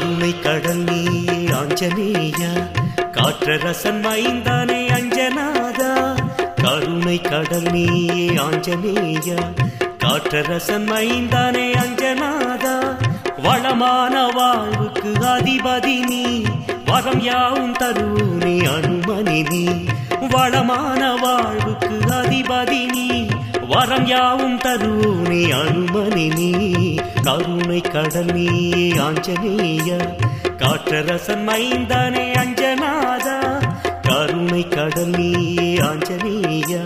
கருணை கடல் நீயே ஆஞ்சநேயா காற்றரசன் மைந்தானே அஞ்சனாதா கருணை கடல் நீயே ஆஞ்சநேயா காற்றரசன் மைந்தானே அஞ்சனாதா வளமான வாழ்வுக்கு அதிபதி நீ வரம் யாவும் தருணி அனுமனி நீ. வளமான வாழ்வுக்கு அதிபதி நீ. வரம் யாவும் தருவோனே அனுமனி நீ. கருணை கடல் நீ ஆஞ்சநேயா. காற்றரசன் மைந்தானே அஞ்சனாதா கருணை கடல் நீ ஆஞ்சநேயா.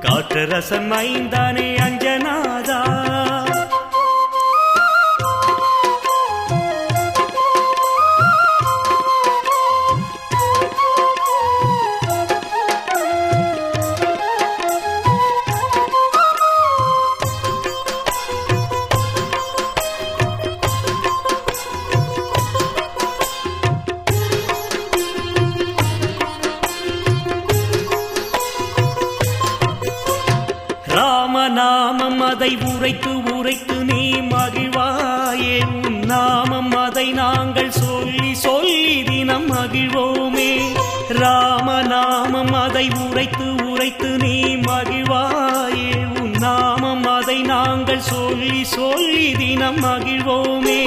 காற்றரசன் மைந்தானே அஞ்ச நாமம் அதை உரைத்து உரைத்து நீ மகிழ்வாயே. உன் நாமம் அதை நாங்கள் சொல்லி சொல்லி தினம் மகிழ்வோமே. ராமநாமம் அதை உரைத்து உரைத்து நீ மகிழ்வாயே. உன் நாமம் அதை நாங்கள் சொல்லி சொல்லி தினம் மகிழ்வோமே.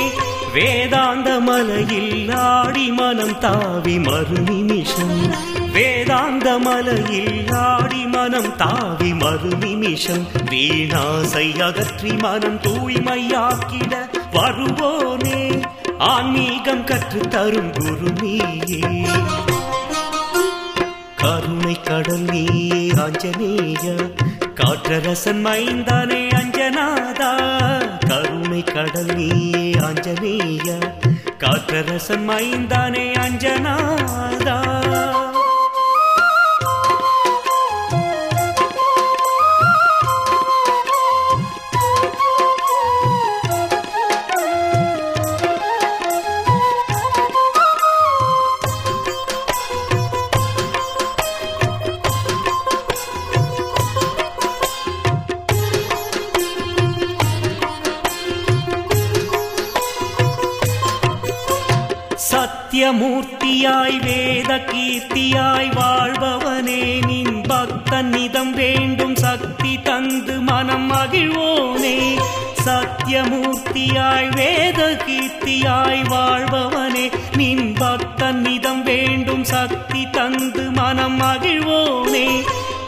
வேதாந்த மலையில் ஆடி மனம் தாவி மறு நிமிஷம். வேதாந்த மலையில் ஆடி மனம் தாவி மறு நிமிஷம் வீணாசை அகற்றி மனம் தூய்மையாக்கிட வருவோனே. ஆன்மீகம் கற்று தரும் குரு நீயே. கருணை கடல் நீயே ஆஞ்சநேயா. காற்றரசன் மைந்தானே அஞ்சனாதா கருணை கடல் நீயே ஆஞ்சநேயா. காற்றரசன் மைந்தானே அஞ்சனாதா சத்தியமூர்த்தியாய் வேத கீர்த்தியாய் வாழ்பவனே நின் பக்தன் நிதம் வேண்டும் சக்தி தந்து மனம் மகிழ்வோனே. சத்தியமூர்த்தியாய் வேத கீர்த்தியாய் வாழ்பவனே நின் பக்தன் நிதம் வேண்டும் சக்தி தந்து மனம் மகிழ்வோனே.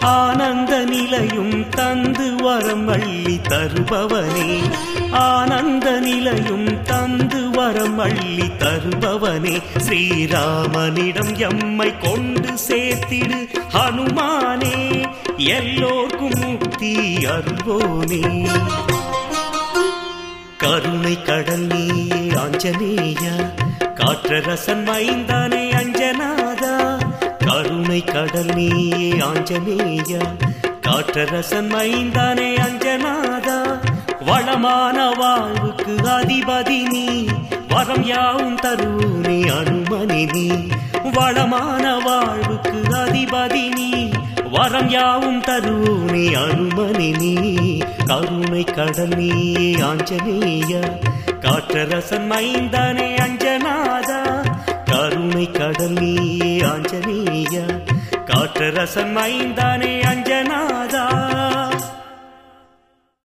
ஆனந்த நிலையும் தந்து வரம் அள்ளி தருபவனே. ஆனந்த நிலையும் தந்து வரம் அள்ளி தருபவனே. ஸ்ரீராமனிடம் எம்மை கொண்டு சேர்த்திடு ஹனுமானே. எல்லோர்க்கும் முக்தி அருள்வோனே. கருணை கடல் நீயே ஆஞ்சநேயா. காற்றரசன் மைந்தானே அஞ்சனா. கருணை கடல் நீயே ஆஞ்சநேயா. காற்றரசன் மைந்தானே அஞ்சனாதா வளமான வாழ்வுக்கு அதிபதி நீ. வரம் யாவும் தருவோனே அனுமனி நீ. வளமான வாழ்வுக்கு அதிபதி நீ. வரம் யாவும் தருவோனே அனுமனி நீ. கருணை கடல் நீயே ஆஞ்சநேயா. காற்றரசன் மைந்தானே அஞ்சனாதா கருணை கடல் நீயே ஆஞ்சநேயா. காற்று காற்றரசன் மைந்தானே அஞ்சனா.